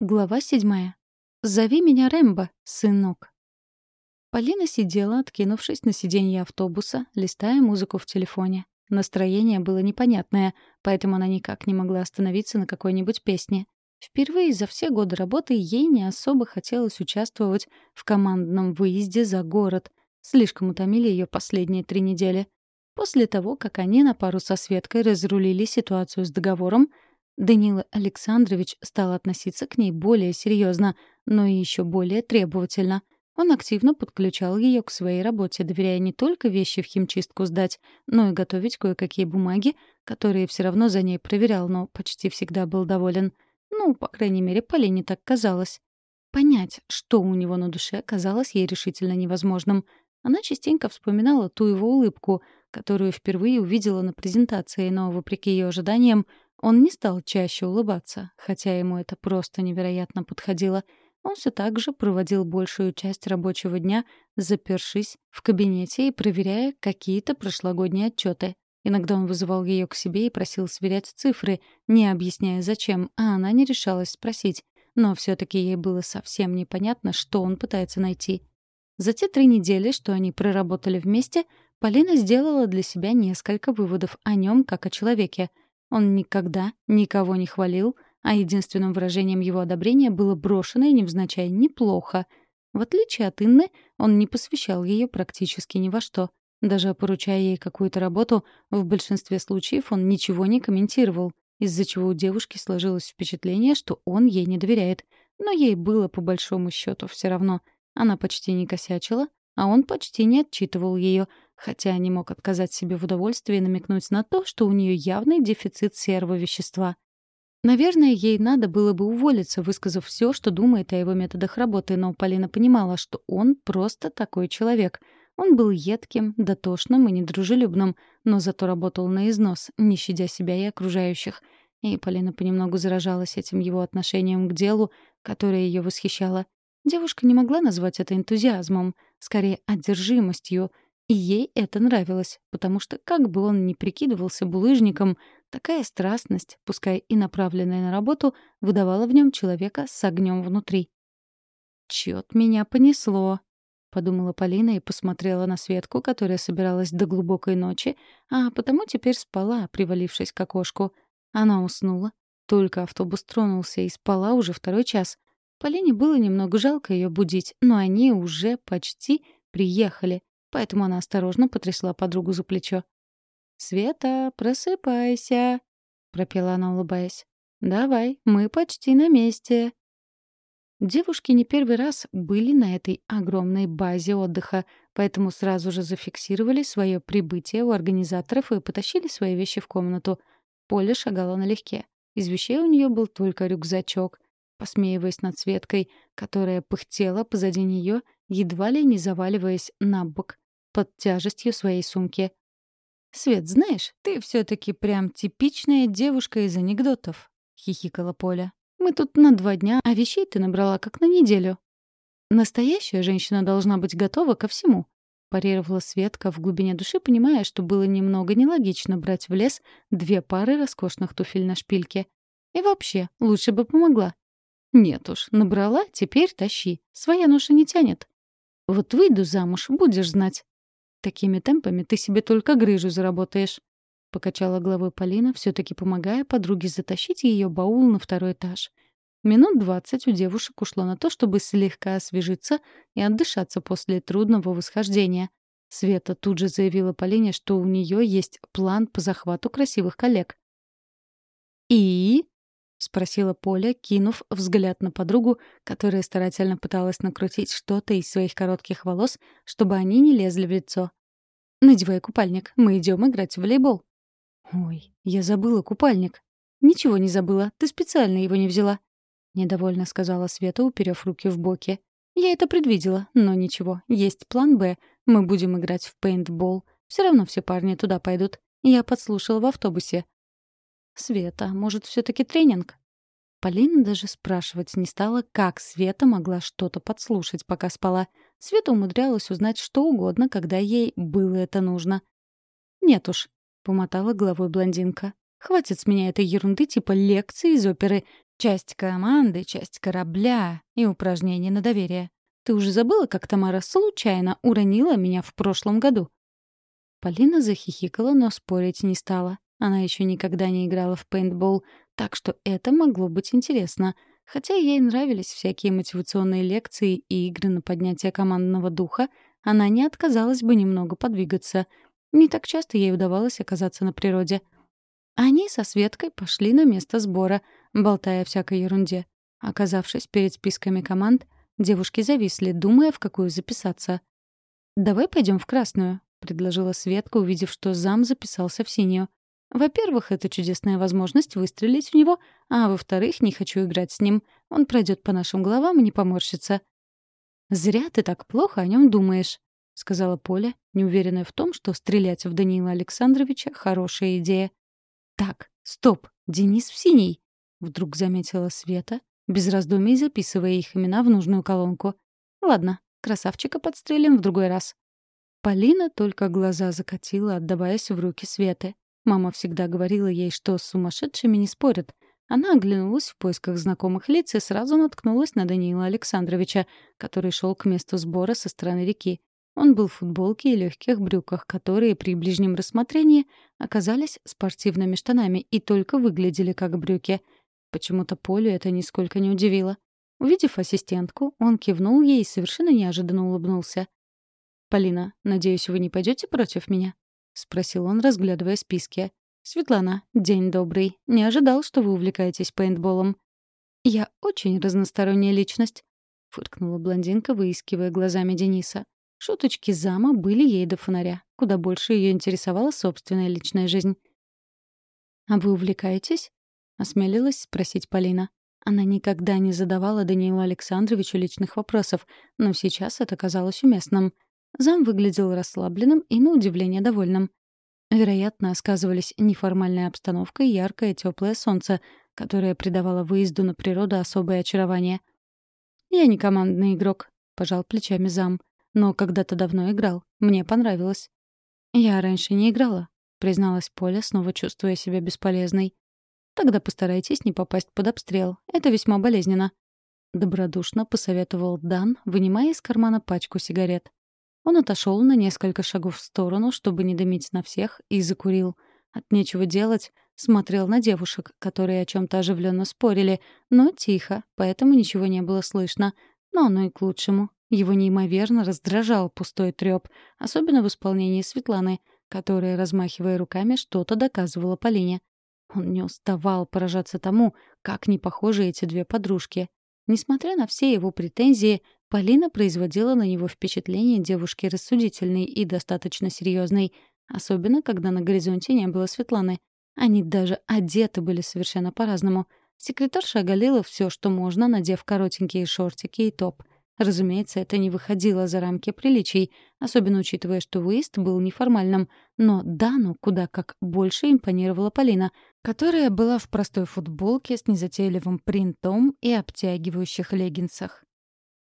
Глава седьмая. «Зови меня Рэмбо, сынок». Полина сидела, откинувшись на сиденье автобуса, листая музыку в телефоне. Настроение было непонятное, поэтому она никак не могла остановиться на какой-нибудь песне. Впервые за все годы работы ей не особо хотелось участвовать в командном выезде за город. Слишком утомили ее последние три недели. После того, как они на пару со Светкой разрулили ситуацию с договором, Данила Александрович стал относиться к ней более серьезно, но и еще более требовательно. Он активно подключал ее к своей работе, доверяя не только вещи в химчистку сдать, но и готовить кое-какие бумаги, которые все равно за ней проверял, но почти всегда был доволен. Ну, по крайней мере, Полине так казалось. Понять, что у него на душе, казалось ей решительно невозможным. Она частенько вспоминала ту его улыбку, которую впервые увидела на презентации, но, вопреки ее ожиданиям, он не стал чаще улыбаться, хотя ему это просто невероятно подходило. Он все так же проводил большую часть рабочего дня, запершись в кабинете и проверяя какие-то прошлогодние отчеты. Иногда он вызывал ее к себе и просил сверять цифры, не объясняя зачем, а она не решалась спросить. Но все-таки ей было совсем непонятно, что он пытается найти. За те три недели, что они проработали вместе, Полина сделала для себя несколько выводов о нем как о человеке — он никогда никого не хвалил, а единственным выражением его одобрения было брошенное невзначай «неплохо». В отличие от Инны, он не посвящал ее практически ни во что. Даже поручая ей какую-то работу, в большинстве случаев он ничего не комментировал, из-за чего у девушки сложилось впечатление, что он ей не доверяет. Но ей было по большому счету все равно. Она почти не косячила, а он почти не отчитывал ее, хотя не мог отказать себе в удовольствии намекнуть на то, что у нее явный дефицит серого вещества. Наверное, ей надо было бы уволиться, высказав все, что думает о его методах работы, но Полина понимала, что он просто такой человек. Он был едким, дотошным и недружелюбным, но зато работал на износ, не щадя себя и окружающих. И Полина понемногу заражалась этим его отношением к делу, которое ее восхищало. Девушка не могла назвать это энтузиазмом, скорее одержимостью — и ей это нравилось, потому что, как бы он ни прикидывался булыжником, такая страстность, пускай и направленная на работу, выдавала в нем человека с огнем внутри. «Чёт меня понесло», — подумала Полина и посмотрела на Светку, которая собиралась до глубокой ночи, а потому теперь спала, привалившись к окошку. Она уснула. Только автобус тронулся и спала уже второй час. Полине было немного жалко ее будить, но они уже почти приехали поэтому она осторожно потрясла подругу за плечо. «Света, просыпайся!» — пропела она, улыбаясь. «Давай, мы почти на месте!» Девушки не первый раз были на этой огромной базе отдыха, поэтому сразу же зафиксировали свое прибытие у организаторов и потащили свои вещи в комнату. Поля шагала налегке. Из вещей у нее был только рюкзачок. Посмеиваясь над Светкой, которая пыхтела позади нее, едва ли не заваливаясь на бок под тяжестью своей сумки. «Свет, знаешь, ты все-таки прям типичная девушка из анекдотов», — хихикала Поля. «Мы тут на два дня, а вещей ты набрала как на неделю». «Настоящая женщина должна быть готова ко всему», — парировала Светка в глубине души, понимая, что было немного нелогично брать в лес две пары роскошных туфель на шпильке. И вообще, лучше бы помогла. «Нет уж, набрала, теперь тащи. Своя ноша не тянет». «Вот выйду замуж, будешь знать», Такими темпами ты себе только грыжу заработаешь. Покачала головой Полина, все таки помогая подруге затащить ее баул на второй этаж. Минут двадцать у девушек ушло на то, чтобы слегка освежиться и отдышаться после трудного восхождения. Света тут же заявила Полине, что у нее есть план по захвату красивых коллег. «И?» — спросила Поля, кинув взгляд на подругу, которая старательно пыталась накрутить что-то из своих коротких волос, чтобы они не лезли в лицо. «Надевай купальник, мы идем играть в волейбол». «Ой, я забыла купальник». «Ничего не забыла, ты специально его не взяла», — недовольно сказала Света, уперев руки в боки. «Я это предвидела, но ничего, есть план «Б». Мы будем играть в пейнтбол. Все равно все парни туда пойдут. Я подслушала в автобусе. «Света, может, все таки тренинг?» Полина даже спрашивать не стала, как Света могла что-то подслушать, пока спала. Света умудрялась узнать что угодно, когда ей было это нужно. «Нет уж», — помотала головой блондинка. «Хватит с меня этой ерунды типа лекции из оперы. Часть команды, часть корабля и упражнения на доверие. Ты уже забыла, как Тамара случайно уронила меня в прошлом году?» Полина захихикала, но спорить не стала. Она еще никогда не играла в пейнтбол, так что это могло быть интересно. Хотя ей нравились всякие мотивационные лекции и игры на поднятие командного духа, она не отказалась бы немного подвигаться. Не так часто ей удавалось оказаться на природе. Они со Светкой пошли на место сбора, болтая всякой ерунде. Оказавшись перед списками команд, девушки зависли, думая, в какую записаться. «Давай пойдем в красную», — предложила Светка, увидев, что зам записался в синюю. Во-первых, это чудесная возможность выстрелить в него, а во-вторых, не хочу играть с ним. Он пройдет по нашим головам и не поморщится. «Зря ты так плохо о нем думаешь», — сказала Поля, неуверенная в том, что стрелять в Даниила Александровича — хорошая идея. «Так, стоп, Денис в синий», — вдруг заметила Света, без раздумий записывая их имена в нужную колонку. «Ладно, красавчика подстрелим в другой раз». Полина только глаза закатила, отдаваясь в руки Светы. Мама всегда говорила ей, что с сумасшедшими не спорят. Она оглянулась в поисках знакомых лиц и сразу наткнулась на Даниила Александровича, который шел к месту сбора со стороны реки. Он был в футболке и легких брюках, которые при ближнем рассмотрении оказались спортивными штанами и только выглядели как брюки. Почему-то Полю это нисколько не удивило. Увидев ассистентку, он кивнул ей и совершенно неожиданно улыбнулся. «Полина, надеюсь, вы не пойдете против меня?» — спросил он, разглядывая списки. «Светлана, день добрый. Не ожидал, что вы увлекаетесь пейнтболом». «Я очень разносторонняя личность», — фыркнула блондинка, выискивая глазами Дениса. Шуточки зама были ей до фонаря. Куда больше ее интересовала собственная личная жизнь. «А вы увлекаетесь?» — осмелилась спросить Полина. Она никогда не задавала Даниилу Александровичу личных вопросов, но сейчас это казалось уместным — Зам выглядел расслабленным и, на удивление, довольным. Вероятно, сказывались неформальная обстановка и яркое теплое солнце, которое придавало выезду на природу особое очарование. «Я не командный игрок», — пожал плечами зам. «Но когда-то давно играл. Мне понравилось». «Я раньше не играла», — призналась Поля, снова чувствуя себя бесполезной. «Тогда постарайтесь не попасть под обстрел. Это весьма болезненно». Добродушно посоветовал Дан, вынимая из кармана пачку сигарет. Он отошел на несколько шагов в сторону, чтобы не дымить на всех, и закурил. От нечего делать, смотрел на девушек, которые о чем-то оживленно спорили, но тихо, поэтому ничего не было слышно. Но оно и к лучшему. Его неимоверно раздражал пустой трёп, особенно в исполнении Светланы, которая, размахивая руками, что-то доказывала Полине. Он не уставал поражаться тому, как не похожи эти две подружки. Несмотря на все его претензии, Полина производила на него впечатление девушки рассудительной и достаточно серьезной, особенно когда на горизонте не было Светланы. Они даже одеты были совершенно по-разному. Секретарша оголила все, что можно, надев коротенькие шортики и топ. Разумеется, это не выходило за рамки приличий, особенно учитывая, что выезд был неформальным. Но Дану куда как больше импонировала Полина, которая была в простой футболке с незатейливым принтом и обтягивающих леггинсах.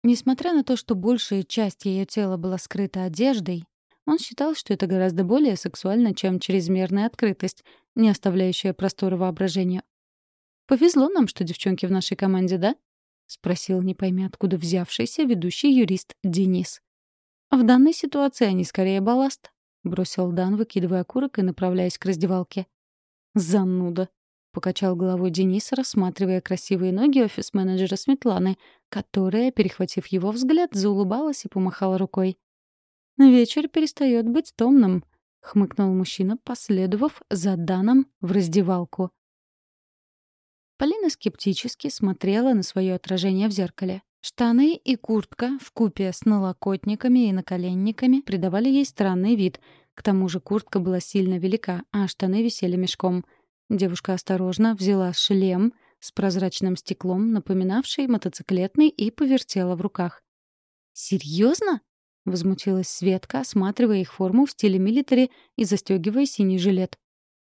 Несмотря на то, что большая часть ее тела была скрыта одеждой, он считал, что это гораздо более сексуально, чем чрезмерная открытость, не оставляющая простора воображению. «Повезло нам, что девчонки в нашей команде, да?» — спросил, не пойми откуда взявшийся ведущий юрист Денис. «В данной ситуации они скорее балласт», — бросил Дан, выкидывая окурок и направляясь к раздевалке. «Зануда», покачал головой Денис, рассматривая красивые ноги офис-менеджера Светланы, которая, перехватив его взгляд, заулыбалась и помахала рукой. «Вечер перестает быть томным», — хмыкнул мужчина, последовав за Даном в раздевалку. Полина скептически смотрела на свое отражение в зеркале. Штаны и куртка в купе с налокотниками и наколенниками придавали ей странный вид. К тому же куртка была сильно велика, а штаны висели мешком — Девушка осторожно взяла шлем с прозрачным стеклом, напоминавший мотоциклетный, и повертела в руках. «Серьезно?» — возмутилась Светка, осматривая их форму в стиле милитари и застегивая синий жилет.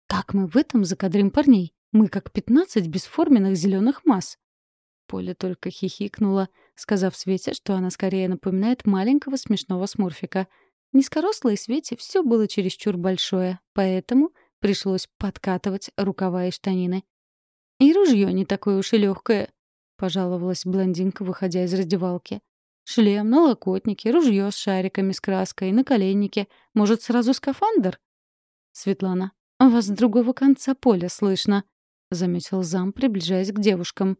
«Как мы в этом закадрим парней? Мы как пятнадцать бесформенных зеленых масс». Поля только хихикнула, сказав Свете, что она скорее напоминает маленького смешного смурфика. Низкорослой Свете все было чересчур большое, поэтому Пришлось подкатывать рукава и штанины. И ружье не такое уж и легкое, пожаловалась блондинка, выходя из раздевалки. Шлем, налокотники, ружье с шариками с краской, наколенники. Может, сразу скафандр? Светлана, вас с другого конца поля слышно, заметил зам, приближаясь к девушкам.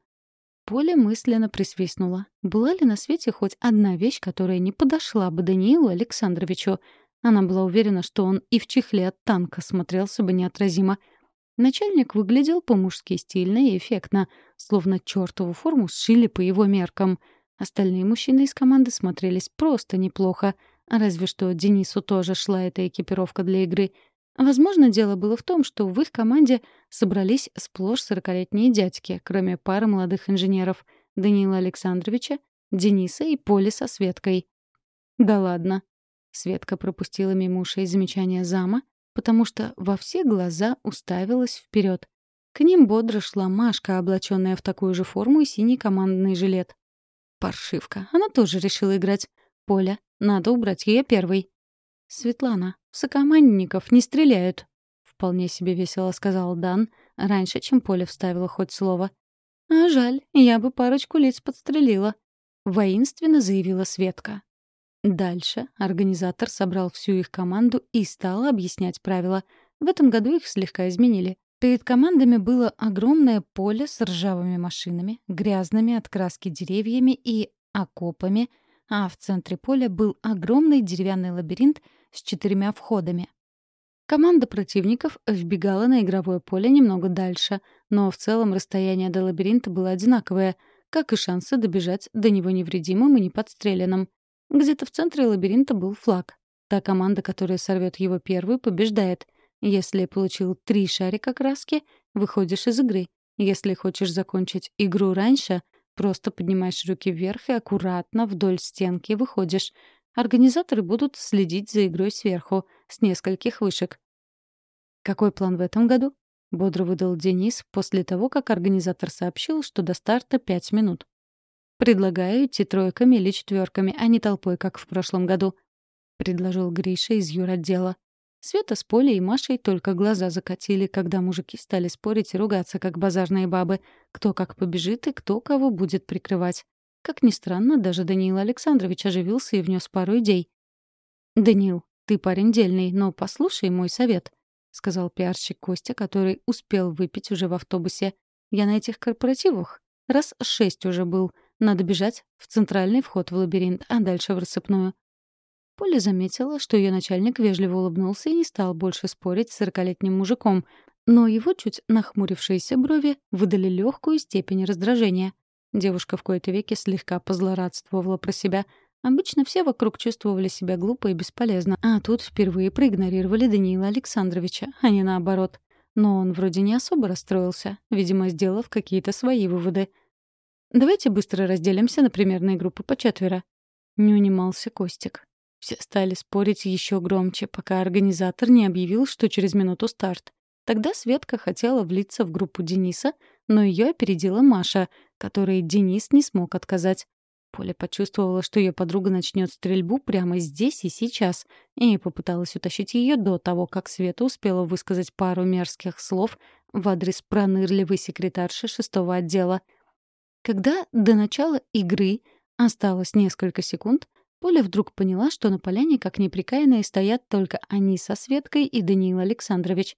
Поля мысленно присвистнула. Была ли на свете хоть одна вещь, которая не подошла бы Даниилу Александровичу? Она была уверена, что он и в чехле от танка смотрелся бы неотразимо. Начальник выглядел по-мужски стильно и эффектно, словно чертову форму сшили по его меркам. Остальные мужчины из команды смотрелись просто неплохо. Разве что Денису тоже шла эта экипировка для игры — Возможно, дело было в том, что в их команде собрались сплошь сорокалетние дядьки, кроме пары молодых инженеров — Даниила Александровича, Дениса и Поли со Светкой. «Да ладно». Светка пропустила мимо ушей замечания зама, потому что во все глаза уставилась вперед. К ним бодро шла Машка, облаченная в такую же форму и синий командный жилет. Паршивка. Она тоже решила играть. Поля, надо убрать ее первой. «Светлана, сокомандников не стреляют», — вполне себе весело сказал Дан, раньше, чем Поля вставила хоть слово. «А жаль, я бы парочку лиц подстрелила», — воинственно заявила Светка. Дальше организатор собрал всю их команду и стал объяснять правила. В этом году их слегка изменили. Перед командами было огромное поле с ржавыми машинами, грязными от краски деревьями и окопами, а в центре поля был огромный деревянный лабиринт с четырьмя входами. Команда противников вбегала на игровое поле немного дальше, но в целом расстояние до лабиринта было одинаковое, как и шансы добежать до него невредимым и неподстреленным. Где-то в центре лабиринта был флаг. Та команда, которая сорвет его первой, побеждает. Если получил три шарика краски, выходишь из игры. Если хочешь закончить игру раньше, просто поднимаешь руки вверх и аккуратно вдоль стенки выходишь. Организаторы будут следить за игрой сверху, с нескольких вышек. «Какой план в этом году?» — бодро выдал Денис после того, как организатор сообщил, что до старта пять минут. «Предлагаю идти тройками или четверками, а не толпой, как в прошлом году», — предложил Гриша из юротдела. Света с Полей и Машей только глаза закатили, когда мужики стали спорить и ругаться, как базарные бабы, кто как побежит и кто кого будет прикрывать. Как ни странно, даже Даниил Александрович оживился и внес пару идей. «Даниил, ты парень дельный, но послушай мой совет», — сказал пиарщик Костя, который успел выпить уже в автобусе. «Я на этих корпоративах раз шесть уже был. Надо бежать в центральный вход в лабиринт, а дальше в рассыпную». Поля заметила, что ее начальник вежливо улыбнулся и не стал больше спорить с сорокалетним мужиком, но его чуть нахмурившиеся брови выдали легкую степень раздражения. Девушка в кои-то веки слегка позлорадствовала про себя. Обычно все вокруг чувствовали себя глупо и бесполезно, а тут впервые проигнорировали Даниила Александровича, а не наоборот. Но он вроде не особо расстроился, видимо, сделав какие-то свои выводы. «Давайте быстро разделимся на примерные группы по четверо». Не унимался Костик. Все стали спорить еще громче, пока организатор не объявил, что через минуту старт. Тогда Светка хотела влиться в группу Дениса, но ее опередила Маша, которой Денис не смог отказать. Поля почувствовала, что ее подруга начнет стрельбу прямо здесь и сейчас, и попыталась утащить ее до того, как Света успела высказать пару мерзких слов в адрес пронырливой секретарши шестого отдела. Когда до начала игры осталось несколько секунд, Поля вдруг поняла, что на поляне, как неприкаянные, стоят только они со Светкой и Даниил Александрович.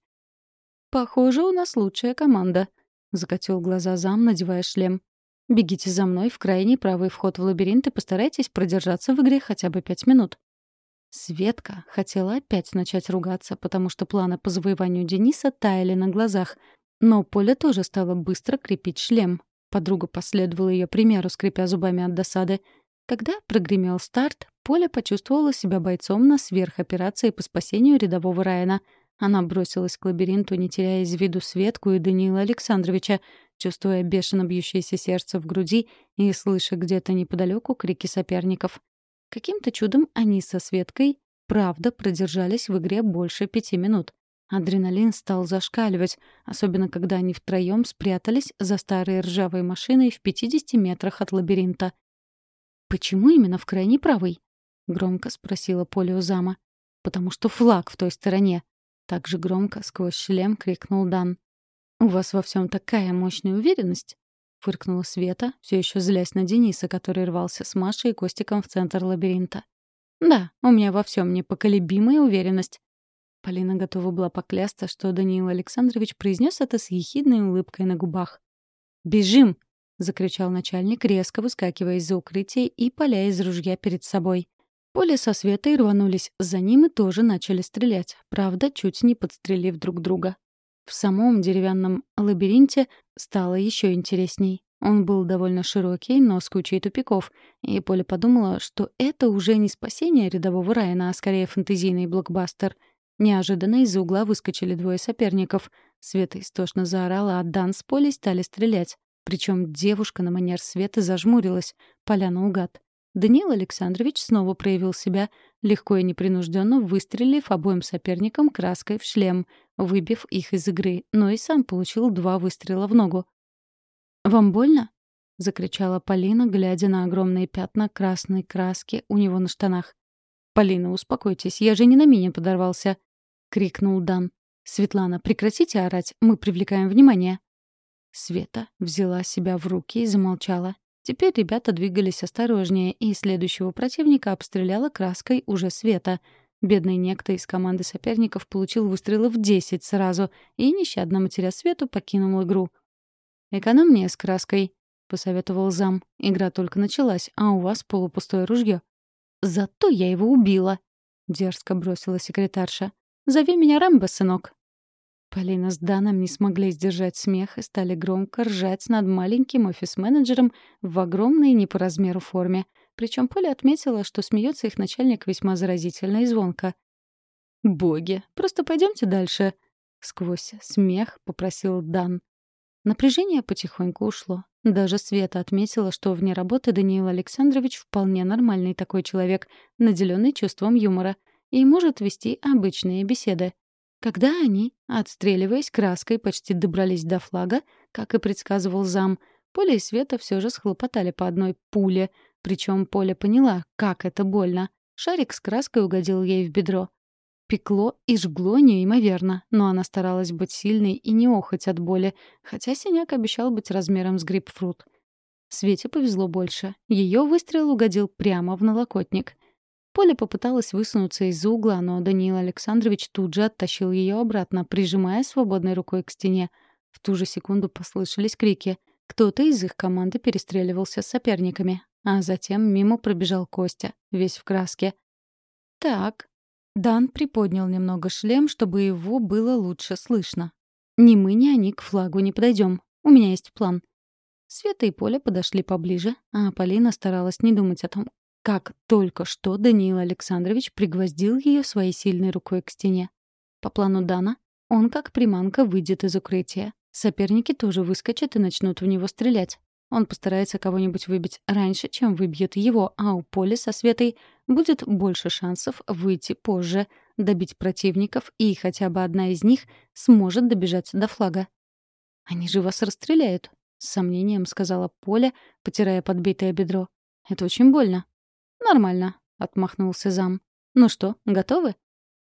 «Похоже, у нас лучшая команда», — закатил глаза зам, надевая шлем. «Бегите за мной в крайний правый вход в лабиринт и постарайтесь продержаться в игре хотя бы пять минут». Светка хотела опять начать ругаться, потому что планы по завоеванию Дениса таяли на глазах. Но Поля тоже стала быстро крепить шлем. Подруга последовала ее примеру, скрипя зубами от досады. Когда прогремел старт, Поля почувствовала себя бойцом на сверхоперации по спасению рядового Райана — она бросилась к лабиринту, не теряя из виду Светку и Даниила Александровича, чувствуя бешено бьющееся сердце в груди и слыша где-то неподалеку крики соперников. Каким-то чудом они со Светкой правда продержались в игре больше пяти минут. Адреналин стал зашкаливать, особенно когда они втроем спрятались за старой ржавой машиной в 50 метрах от лабиринта. «Почему именно в крайней правой?» — громко спросила Поля у зама. «Потому что флаг в той стороне», так же громко сквозь шлем крикнул Дан. «У вас во всем такая мощная уверенность?» — фыркнула Света, все еще злясь на Дениса, который рвался с Машей и Костиком в центр лабиринта. «Да, у меня во всем непоколебимая уверенность». Полина готова была поклясться, что Даниил Александрович произнес это с ехидной улыбкой на губах. «Бежим!» — закричал начальник, резко выскакивая из-за укрытия и поля из ружья перед собой. Поле со Светой рванулись за ним и тоже начали стрелять, правда, чуть не подстрелив друг друга. В самом деревянном лабиринте стало еще интересней. Он был довольно широкий, но с кучей тупиков, и Поля подумала, что это уже не спасение рядового Райана, а скорее фэнтезийный блокбастер. Неожиданно из-за угла выскочили двое соперников. Света истошно заорала, а Дан с Полей стали стрелять. Причем девушка на манер Света зажмурилась, поля наугад. Даниил Александрович снова проявил себя, легко и непринужденно выстрелив обоим соперникам краской в шлем, выбив их из игры, но и сам получил два выстрела в ногу. «Вам больно?» — закричала Полина, глядя на огромные пятна красной краски у него на штанах. «Полина, успокойтесь, я же не на меня подорвался!» — крикнул Дан. «Светлана, прекратите орать, мы привлекаем внимание!» Света взяла себя в руки и замолчала. Теперь ребята двигались осторожнее, и следующего противника обстреляла краской уже Света. Бедный некто из команды соперников получил выстрелов 10 сразу и, нещадно матеря Свету, покинул игру. «Экономнее с краской», — посоветовал зам. «Игра только началась, а у вас полупустое ружье». «Зато я его убила», — дерзко бросила секретарша. «Зови меня Рэмбо, сынок». Полина с Даном не смогли сдержать смех и стали громко ржать над маленьким офис-менеджером в огромной не по размеру форме. Причем Поля отметила, что смеется их начальник весьма заразительно и звонко. «Боги, просто пойдемте дальше!» Сквозь смех попросил Дан. Напряжение потихоньку ушло. Даже Света отметила, что вне работы Даниил Александрович вполне нормальный такой человек, наделенный чувством юмора, и может вести обычные беседы. Когда они, отстреливаясь краской, почти добрались до флага, как и предсказывал зам, Поля и Света все же схлопотали по одной пуле, причем Поля поняла, как это больно. Шарик с краской угодил ей в бедро. Пекло и жгло неимоверно, но она старалась быть сильной и не охоть от боли, хотя синяк обещал быть размером с грейпфрут. Свете повезло больше. Ее выстрел угодил прямо в налокотник — Поля попыталась высунуться из-за угла, но Даниил Александрович тут же оттащил ее обратно, прижимая свободной рукой к стене. В ту же секунду послышались крики. Кто-то из их команды перестреливался с соперниками. А затем мимо пробежал Костя, весь в краске. «Так». Дан приподнял немного шлем, чтобы его было лучше слышно. «Ни мы, ни они к флагу не подойдем. У меня есть план». Света и Поля подошли поближе, а Полина старалась не думать о том, как только что Даниил Александрович пригвоздил ее своей сильной рукой к стене. По плану Дана, он как приманка выйдет из укрытия. Соперники тоже выскочат и начнут в него стрелять. Он постарается кого-нибудь выбить раньше, чем выбьет его, а у Поли со Светой будет больше шансов выйти позже, добить противников, и хотя бы одна из них сможет добежать до флага. «Они же вас расстреляют», — с сомнением сказала Поля, потирая подбитое бедро. «Это очень больно». «Нормально», — отмахнулся зам. «Ну что, готовы?»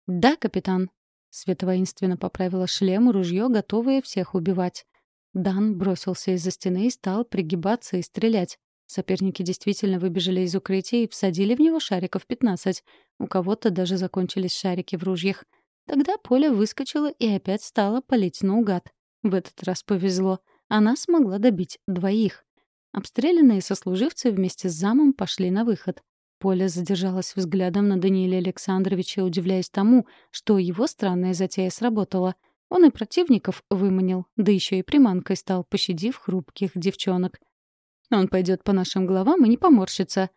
«Да, капитан». Света воинственно поправила шлем и ружье, готовые всех убивать. Дан бросился из-за стены и стал пригибаться и стрелять. Соперники действительно выбежали из укрытия и всадили в него шариков 15. У кого-то даже закончились шарики в ружьях. Тогда Поля выскочила и опять стала палить наугад. В этот раз повезло. Она смогла добить двоих. Обстрелянные сослуживцы вместе с замом пошли на выход. Поля задержалась взглядом на Данииле Александровича, удивляясь тому, что его странная затея сработала. Он и противников выманил, да еще и приманкой стал, пощадив хрупких девчонок. «Он пойдет по нашим головам и не поморщится».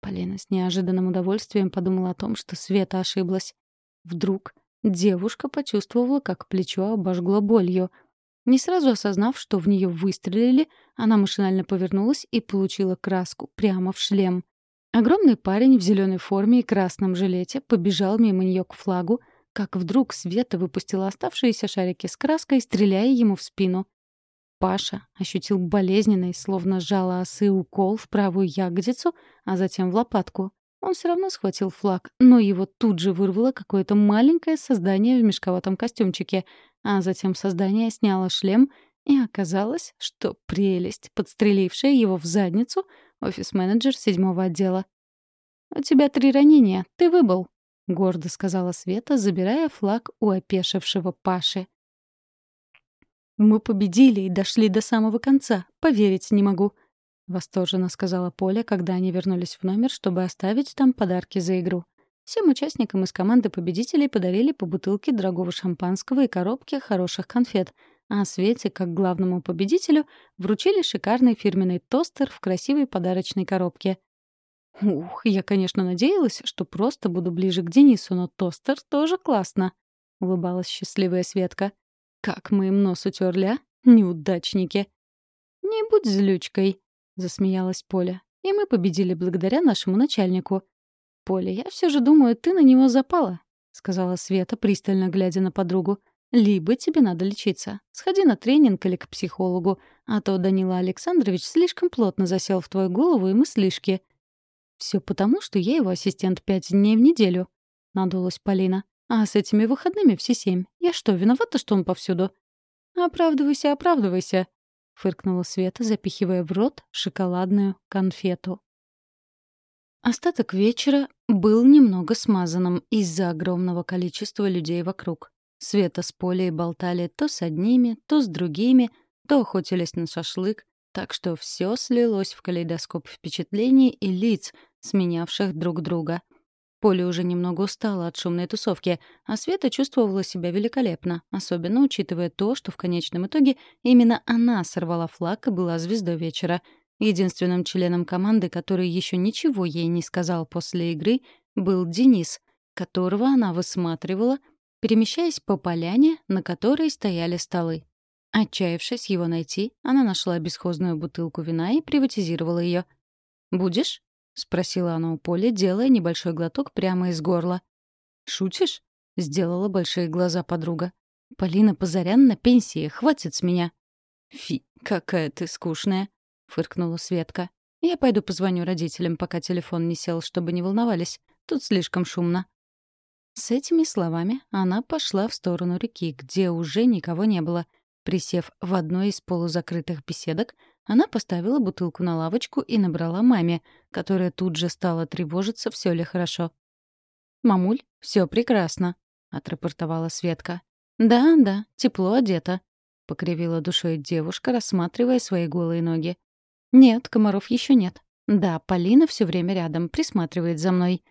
Полина с неожиданным удовольствием подумала о том, что Света ошиблась. Вдруг девушка почувствовала, как плечо обожгло болью. Не сразу осознав, что в нее выстрелили, она машинально повернулась и получила краску прямо в шлем. Огромный парень в зеленой форме и красном жилете побежал мимо нее к флагу, как вдруг Света выпустила оставшиеся шарики с краской, стреляя ему в спину. Паша ощутил болезненный, словно жало осы укол в правую ягодицу, а затем в лопатку. Он все равно схватил флаг, но его тут же вырвало какое-то маленькое создание в мешковатом костюмчике, а затем создание сняло шлем, и оказалось, что прелесть, подстрелившая его в задницу, офис-менеджер седьмого отдела. «У тебя три ранения, ты выбыл», — гордо сказала Света, забирая флаг у опешившего Паши. «Мы победили и дошли до самого конца, поверить не могу», — восторженно сказала Поля, когда они вернулись в номер, чтобы оставить там подарки за игру. Всем участникам из команды победителей подарили по бутылке дорогого шампанского и коробке хороших конфет, а Свете, как главному победителю, вручили шикарный фирменный тостер в красивой подарочной коробке. «Ух, я, конечно, надеялась, что просто буду ближе к Денису, но тостер тоже классно», — улыбалась счастливая Светка. «Как мы им нос утерли, а? Неудачники!» «Не будь злючкой», засмеялась Поля. «И мы победили благодаря нашему начальнику». «Поля, я все же думаю, ты на него запала», — сказала Света, пристально глядя на подругу. «Либо тебе надо лечиться. Сходи на тренинг или к психологу, а то Данила Александрович слишком плотно засел в твою голову и мыслишки». «Все потому, что я его ассистент пять дней в неделю», — надулась Полина. «А с этими выходными все семь. Я что, виновата, что он повсюду?» «Оправдывайся, оправдывайся», фыркнула Света, запихивая в рот шоколадную конфету. Остаток вечера был немного смазанным из-за огромного количества людей вокруг. Света с Полей болтали то с одними, то с другими, то охотились на шашлык, так что все слилось в калейдоскоп впечатлений и лиц, сменявших друг друга — Поля уже немного устала от шумной тусовки, а Света чувствовала себя великолепно, особенно учитывая то, что в конечном итоге именно она сорвала флаг и была звездой вечера. Единственным членом команды, который еще ничего ей не сказал после игры, был Денис, которого она высматривала, перемещаясь по поляне, на которой стояли столы. Отчаявшись его найти, она нашла бесхозную бутылку вина и приватизировала ее. «Будешь?» — спросила она у Поли, делая небольшой глоток прямо из горла. «Шутишь?» — сделала большие глаза подруга. «Полина Позарян на пенсии, хватит с меня». «Фи, какая ты скучная», — фыркнула Светка. «Я пойду позвоню родителям, пока телефон не сел, чтобы не волновались. Тут слишком шумно». С этими словами она пошла в сторону реки, где уже никого не было. Присев в одной из полузакрытых беседок, она поставила бутылку на лавочку и набрала маме, которая тут же стала тревожиться, все ли хорошо. «Мамуль, все прекрасно», — отрапортовала Светка. «Да, да, тепло одета», — покривила душой девушка, рассматривая свои голые ноги. «Нет, комаров еще нет. Да, Полина все время рядом, присматривает за мной».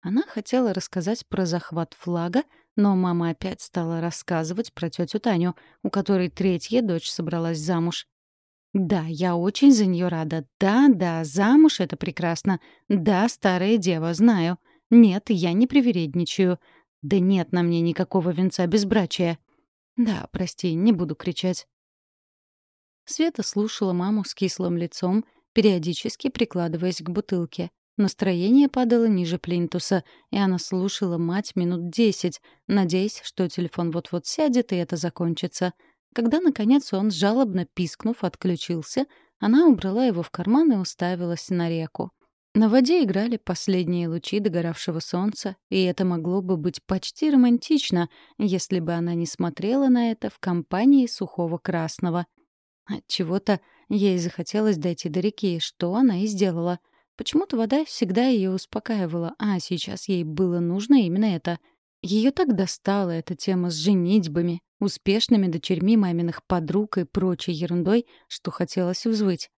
Она хотела рассказать про захват флага, но мама опять стала рассказывать про тетю Таню, у которой третья дочь собралась замуж. Да, я очень за нее рада. Да, да, замуж — это прекрасно. Да, старая дева, знаю. Нет, я не привередничаю. Да нет на мне никакого венца безбрачия. Да, прости, не буду кричать. Света слушала маму с кислым лицом, периодически прикладываясь к бутылке. Настроение падало ниже плинтуса, и она слушала мать минут десять, надеясь, что телефон вот-вот сядет, и это закончится — когда, наконец, он, жалобно пискнув, отключился, она убрала его в карман и уставилась на реку. На воде играли последние лучи догоравшего солнца, и это могло бы быть почти романтично, если бы она не смотрела на это в компании сухого красного. От чего-то ей захотелось дойти до реки, что она и сделала. Почему-то вода всегда ее успокаивала, а сейчас ей было нужно именно это. Ее так достала эта тема с женитьбами, успешными дочерьми маминых подруг и прочей ерундой, что хотелось взвыть.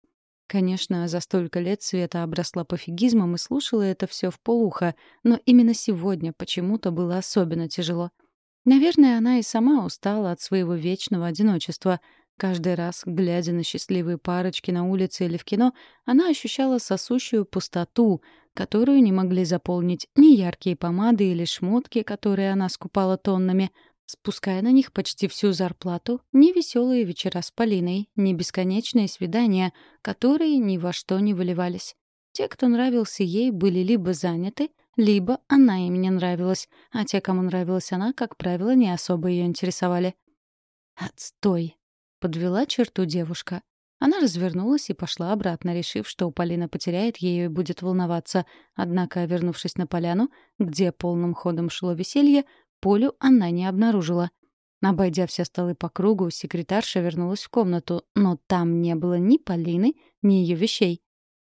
Конечно, за столько лет Света обросла пофигизмом и слушала это все в полухо, но именно сегодня почему-то было особенно тяжело. Наверное, она и сама устала от своего вечного одиночества. Каждый раз, глядя на счастливые парочки на улице или в кино, она ощущала сосущую пустоту, которую не могли заполнить ни яркие помады или шмотки, которые она скупала тоннами — спуская на них почти всю зарплату, ни веселые вечера с Полиной, ни бесконечные свидания, которые ни во что не выливались. Те, кто нравился ей, были либо заняты, либо она им не нравилась, а те, кому нравилась она, как правило, не особо ее интересовали. «Отстой!» — подвела черту девушка. Она развернулась и пошла обратно, решив, что Полина потеряет ее и будет волноваться. Однако, вернувшись на поляну, где полным ходом шло веселье, Полю она не обнаружила. Обойдя все столы по кругу, секретарша вернулась в комнату, но там не было ни Полины, ни ее вещей.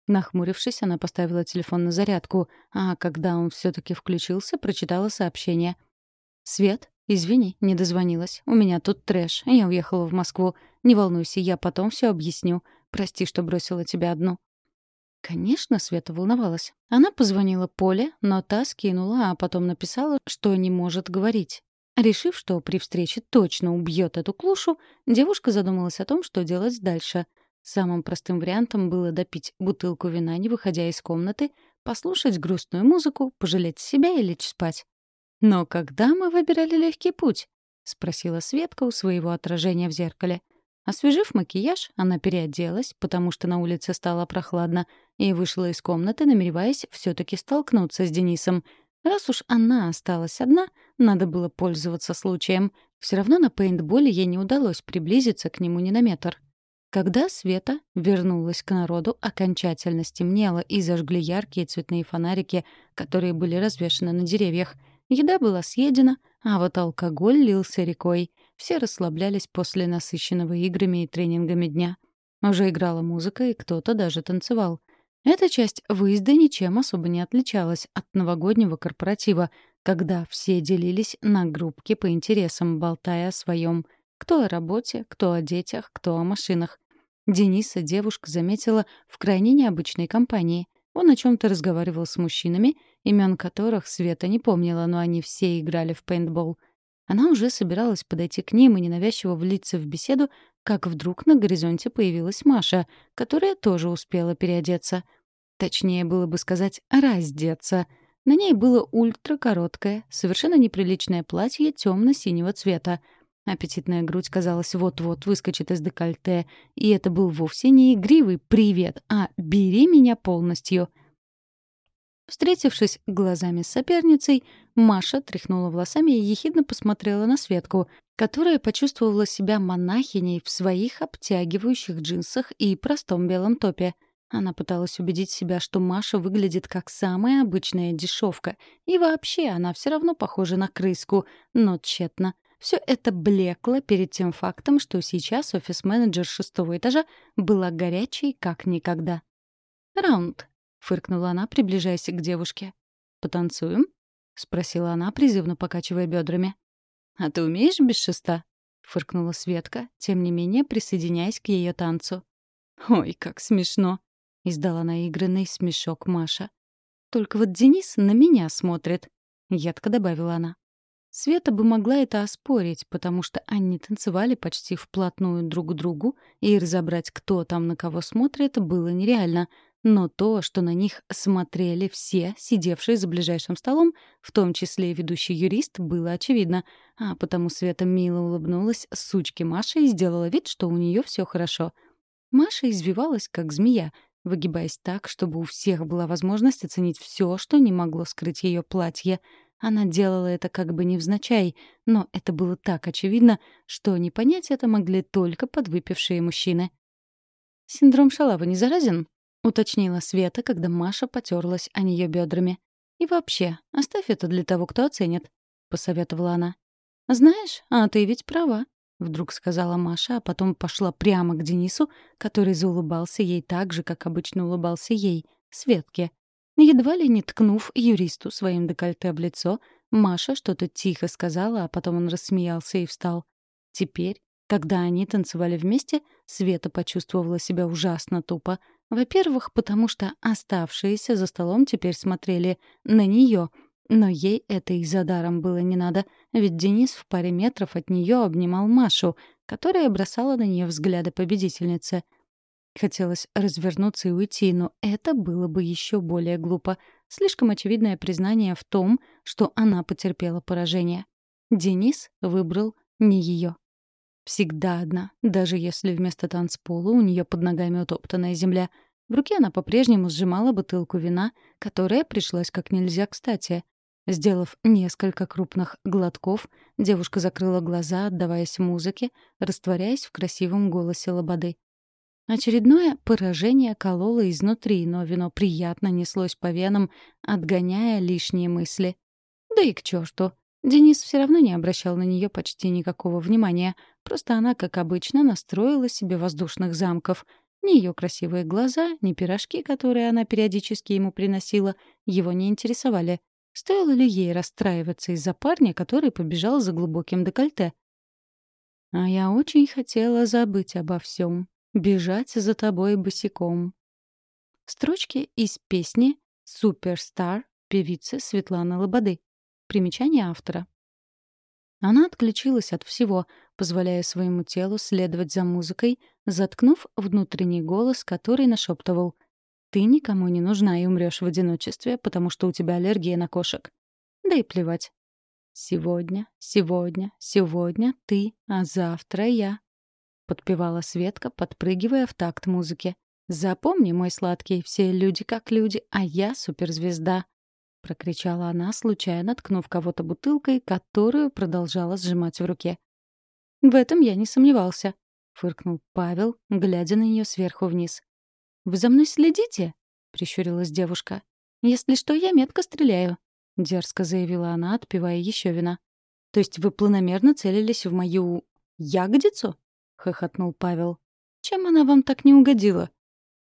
Нахмурившись, она поставила телефон на зарядку, а когда он все таки включился, прочитала сообщение. «Свет, извини, не дозвонилась. У меня тут трэш. Я уехала в Москву. Не волнуйся, я потом все объясню. Прости, что бросила тебя одну». Конечно, Света волновалась. Она позвонила Поле, но та скинула, а потом написала, что не может говорить. Решив, что при встрече точно убьет эту клушу, девушка задумалась о том, что делать дальше. Самым простым вариантом было допить бутылку вина, не выходя из комнаты, послушать грустную музыку, пожалеть себя и лечь спать. «Но когда мы выбирали легкий путь?» — спросила Светка у своего отражения в зеркале. Освежив макияж, она переоделась, потому что на улице стало прохладно, и вышла из комнаты, намереваясь все таки столкнуться с Денисом. Раз уж она осталась одна, надо было пользоваться случаем. Все равно на пейнтболе ей не удалось приблизиться к нему ни на метр. Когда Света вернулась к народу, окончательно стемнело и зажгли яркие цветные фонарики, которые были развешаны на деревьях. Еда была съедена, а вот алкоголь лился рекой. Все расслаблялись после насыщенного играми и тренингами дня. Уже играла музыка, и кто-то даже танцевал. Эта часть выезда ничем особо не отличалась от новогоднего корпоратива, когда все делились на группки по интересам, болтая о своем. Кто о работе, кто о детях, кто о машинах. Дениса девушка заметила в крайне необычной компании. Он о чем то разговаривал с мужчинами, имен которых Света не помнила, но они все играли в пейнтбол. Она уже собиралась подойти к ним и ненавязчиво влиться в беседу, как вдруг на горизонте появилась Маша, которая тоже успела переодеться. Точнее было бы сказать «раздеться». На ней было ультракороткое, совершенно неприличное платье темно-синего цвета. Аппетитная грудь, казалось, вот-вот выскочит из декольте, и это был вовсе не игривый «привет», а «бери меня полностью». Встретившись глазами с соперницей, Маша тряхнула волосами и ехидно посмотрела на Светку, которая почувствовала себя монахиней в своих обтягивающих джинсах и простом белом топе — она пыталась убедить себя, что Маша выглядит как самая обычная дешевка, и вообще она все равно похожа на крыску, но тщетно. Все это блекло перед тем фактом, что сейчас офис-менеджер шестого этажа была горячей как никогда. «Раунд», — фыркнула она, приближаясь к девушке. «Потанцуем?» — спросила она, призывно покачивая бедрами. «А ты умеешь без шеста?» — фыркнула Светка, тем не менее присоединяясь к ее танцу. «Ой, как смешно!» — издала наигранный смешок Маша. «Только вот Денис на меня смотрит», — едко добавила она. Света бы могла это оспорить, потому что они танцевали почти вплотную друг к другу, и разобрать, кто там на кого смотрит, было нереально. Но то, что на них смотрели все, сидевшие за ближайшим столом, в том числе и ведущий юрист, было очевидно. А потому Света мило улыбнулась сучке Маши и сделала вид, что у нее все хорошо. Маша извивалась, как змея, выгибаясь так, чтобы у всех была возможность оценить все, что не могло скрыть ее платье. Она делала это как бы невзначай, но это было так очевидно, что не понять это могли только подвыпившие мужчины. «Синдром шалавы не заразен?» — уточнила Света, когда Маша потерлась о нее бедрами. «И вообще, оставь это для того, кто оценит», — посоветовала она. «Знаешь, а ты ведь права. Вдруг сказала Маша, а потом пошла прямо к Денису, который заулыбался ей так же, как обычно улыбался ей, Светке. Едва ли не ткнув юристу своим декольте в лицо, Маша что-то тихо сказала, а потом он рассмеялся и встал. Теперь, когда они танцевали вместе, Света почувствовала себя ужасно тупо. Во-первых, потому что оставшиеся за столом теперь смотрели на нее — но ей это и за даром было не надо, ведь Денис в паре метров от нее обнимал Машу, которая бросала на нее взгляды победительницы. Хотелось развернуться и уйти, но это было бы еще более глупо. Слишком очевидное признание в том, что она потерпела поражение. Денис выбрал не ее. Всегда одна, даже если вместо танцпола у нее под ногами утоптанная земля. В руке она по-прежнему сжимала бутылку вина, которая пришлась как нельзя кстати. Сделав несколько крупных глотков, девушка закрыла глаза, отдаваясь музыке, растворяясь в красивом голосе лободы. Очередное поражение кололо изнутри, но вино приятно неслось по венам, отгоняя лишние мысли. Да и к черту. Денис все равно не обращал на нее почти никакого внимания. Просто она, как обычно, настроила себе воздушных замков. Ни ее красивые глаза, ни пирожки, которые она периодически ему приносила, его не интересовали. Стоило ли ей расстраиваться из-за парня, который побежал за глубоким декольте? А я очень хотела забыть обо всем, бежать за тобой босиком. Строчки из песни «Суперстар» певицы Светланы Лободы. Примечание автора. Она отключилась от всего, позволяя своему телу следовать за музыкой, заткнув внутренний голос, который нашептывал «Ты никому не нужна и умрешь в одиночестве, потому что у тебя аллергия на кошек». Да и плевать. «Сегодня, сегодня, сегодня ты, а завтра я», — подпевала Светка, подпрыгивая в такт музыки. «Запомни, мой сладкий, все люди как люди, а я суперзвезда. — прокричала она, случайно ткнув кого-то бутылкой, которую продолжала сжимать в руке. «В этом я не сомневался», — фыркнул Павел, глядя на нее сверху вниз. «Вы за мной следите?» — прищурилась девушка. «Если что, я метко стреляю», — дерзко заявила она, отпивая еще вина. «То есть вы планомерно целились в мою... ягодицу?» — хохотнул Павел. «Чем она вам так не угодила?»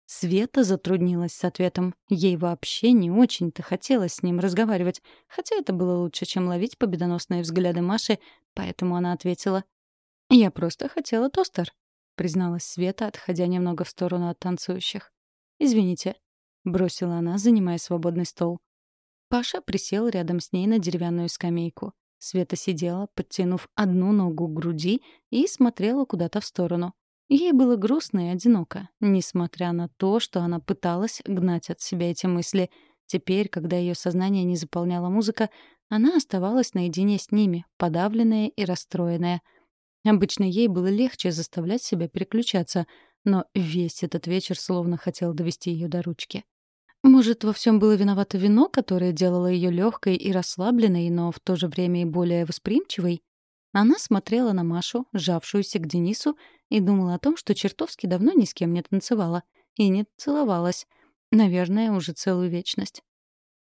Света затруднилась с ответом. Ей вообще не очень-то хотелось с ним разговаривать, хотя это было лучше, чем ловить победоносные взгляды Маши, поэтому она ответила. «Я просто хотела тостер», — призналась Света, отходя немного в сторону от танцующих. «Извините», — бросила она, занимая свободный стол. Паша присел рядом с ней на деревянную скамейку. Света сидела, подтянув одну ногу к груди и смотрела куда-то в сторону. Ей было грустно и одиноко, несмотря на то, что она пыталась гнать от себя эти мысли. Теперь, когда ее сознание не заполняла музыка, она оставалась наедине с ними, подавленная и расстроенная. Обычно ей было легче заставлять себя переключаться, но весь этот вечер словно хотел довести ее до ручки. Может, во всем было виновато вино, которое делало ее легкой и расслабленной, но в то же время и более восприимчивой? Она смотрела на Машу, сжавшуюся к Денису, и думала о том, что чертовски давно ни с кем не танцевала и не целовалась. Наверное, уже целую вечность.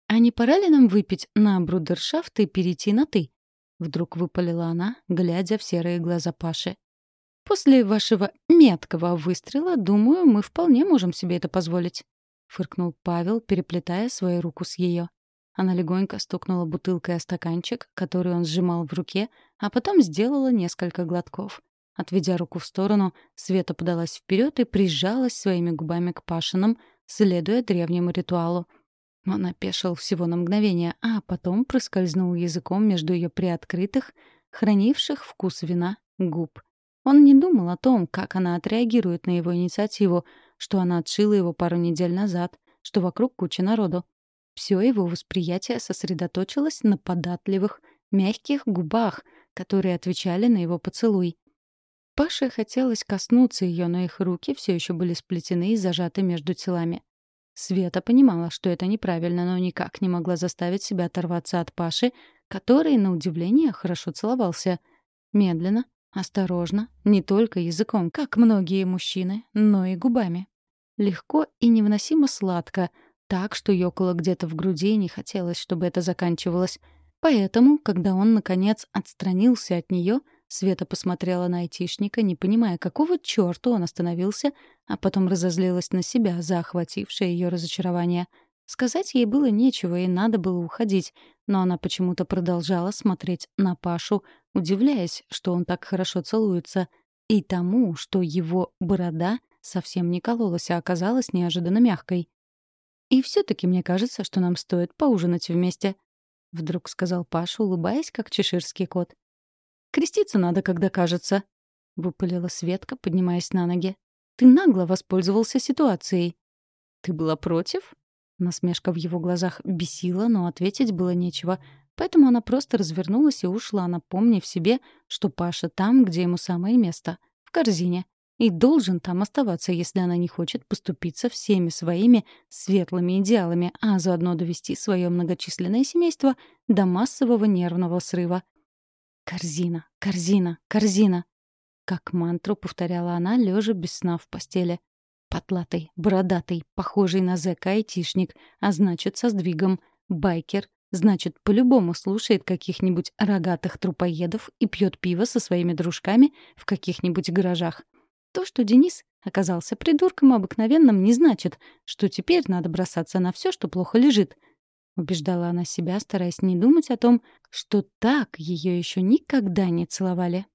«А не пора ли нам выпить на брудершафт и перейти на «ты»?» Вдруг выпалила она, глядя в серые глаза Паши. «После вашего меткого выстрела, думаю, мы вполне можем себе это позволить», — фыркнул Павел, переплетая свою руку с ее. Она легонько стукнула бутылкой о стаканчик, который он сжимал в руке, а потом сделала несколько глотков. Отведя руку в сторону, Света подалась вперед и прижалась своими губами к Пашинам, следуя древнему ритуалу. Он опешил всего на мгновение, а потом проскользнул языком между ее приоткрытых, хранивших вкус вина, губ. Он не думал о том, как она отреагирует на его инициативу, что она отшила его пару недель назад, что вокруг куча народу. Все его восприятие сосредоточилось на податливых, мягких губах, которые отвечали на его поцелуй. Паше хотелось коснуться ее, но их руки все еще были сплетены и зажаты между телами. Света понимала, что это неправильно, но никак не могла заставить себя оторваться от Паши, который, на удивление, хорошо целовался. Медленно, осторожно, не только языком, как многие мужчины, но и губами. Легко и невыносимо сладко, так, что ёкало где-то в груди и не хотелось, чтобы это заканчивалось. Поэтому, когда он, наконец, отстранился от нее, Света посмотрела на айтишника, не понимая, какого чёрта он остановился, а потом разозлилась на себя за охватившее её разочарование. Сказать ей было нечего, и надо было уходить, но она почему-то продолжала смотреть на Пашу, удивляясь, что он так хорошо целуется, и тому, что его борода совсем не кололась, а оказалась неожиданно мягкой. «И всё таки мне кажется, что нам стоит поужинать вместе», — вдруг сказал Паша, улыбаясь, как чеширский кот. Креститься надо, когда кажется», — выпалила Светка, поднимаясь на ноги. «Ты нагло воспользовался ситуацией». «Ты была против?» Насмешка в его глазах бесила, но ответить было нечего, поэтому она просто развернулась и ушла, напомнив себе, что Паша там, где ему самое место — в корзине, и должен там оставаться, если она не хочет поступиться всеми своими светлыми идеалами, а заодно довести свое многочисленное семейство до массового нервного срыва — Корзина, корзина, корзина. Как мантру повторяла она, лежа без сна в постели. Потлатый, бородатый, похожий на зэка айтишник, а значит, со сдвигом. Байкер, значит, по-любому слушает каких-нибудь рогатых трупоедов и пьет пиво со своими дружками в каких-нибудь гаражах. То, что Денис оказался придурком обыкновенным, не значит, что теперь надо бросаться на все, что плохо лежит. Убеждала она себя, стараясь не думать о том, что так ее еще никогда не целовали.